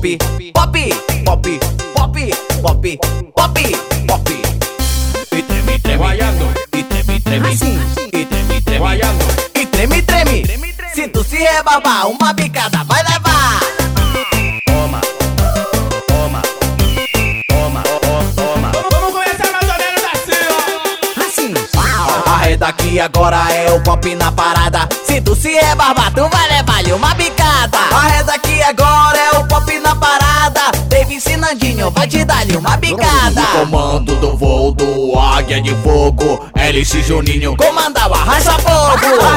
pop, pop, pop, pop, pop, pop, pop. E treme, treme, Guaiando. e treme, treme, Assim. e treme, treme, Guaiando. e treme, treme. Se tu se rebabar, uma bicada vai levar. Toma, toma, toma, toma, toma. Vamos começar mais ou menos assim, ó. Assim. Arreda aqui agora é o pop na parada. Se tu se rebarbar, tu vai levar-lhe uma bicada. Te dar-lhe uma bicada. Comando do voo do Águia de Fogo. LX Juninho comanda o arrasta fogo.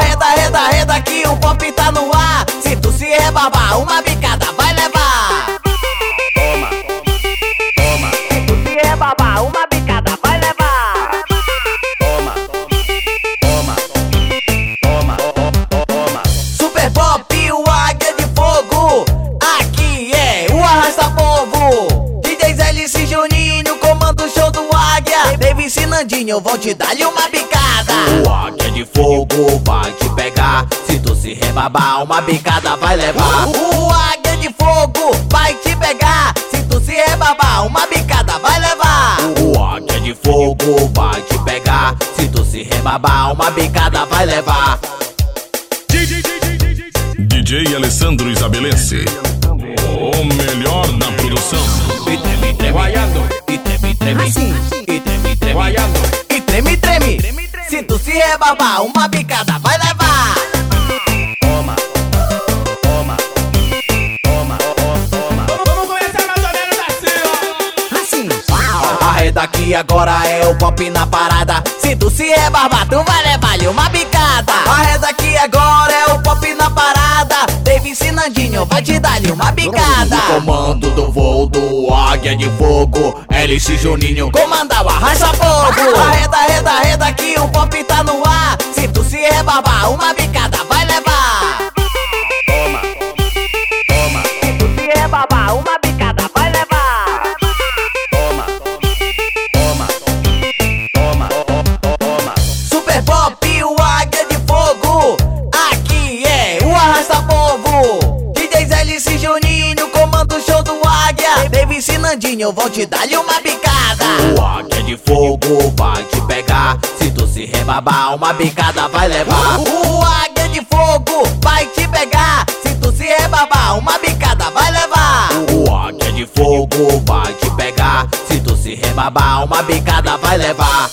Juninho, comando o show do Águia. David Sinandinho, vão te dar-lhe uma bicada. O Águia de Fogo vai te pegar. Se tu se rebabar, uma bicada vai levar. O Águia de Fogo vai te pegar. Se tu se rebabar, uma bicada vai levar. O Águia de Fogo vai te pegar. Se tu se rebabar, uma bicada vai levar. DJ Alessandro Isabelense. O melhor na produção. Se tu se rebabar, uma bicada vai levar. Toma, toma, toma, toma. Vamos começar mais ou menos assim, ó. Assim. Arreda aqui agora é o pop na parada. Se tu se rebarbar, tu vai levar-lhe uma bicada. Arreda aqui agora é o pop na parada. David Sinandinho vai te dar-lhe uma bicada. Comando do voo do Águia de Fogo. LX Juninho comanda o arrasta fogo. Arreda, arreda, que o pop tá no ar. Se tu se rebarbar, uma bicada vai levar. Toma, toma, Se tu se rebarbar, uma bicada vai levar. toma, toma, toma, toma. Super Pop, o Águia de Fogo. Aqui é o Arrasta Povo. DJs LC Juninho, comando o show do Águia. David Sinandinho, vão te dar-lhe uma bicada. O Águia de Fogo. Se rebabar, uma bicada vai levar. O Águia de Fogo vai te pegar. Se tu se rebabar, uma bicada vai levar. O Águia de Fogo vai te pegar. Se tu se rebabar, uma bicada vai levar.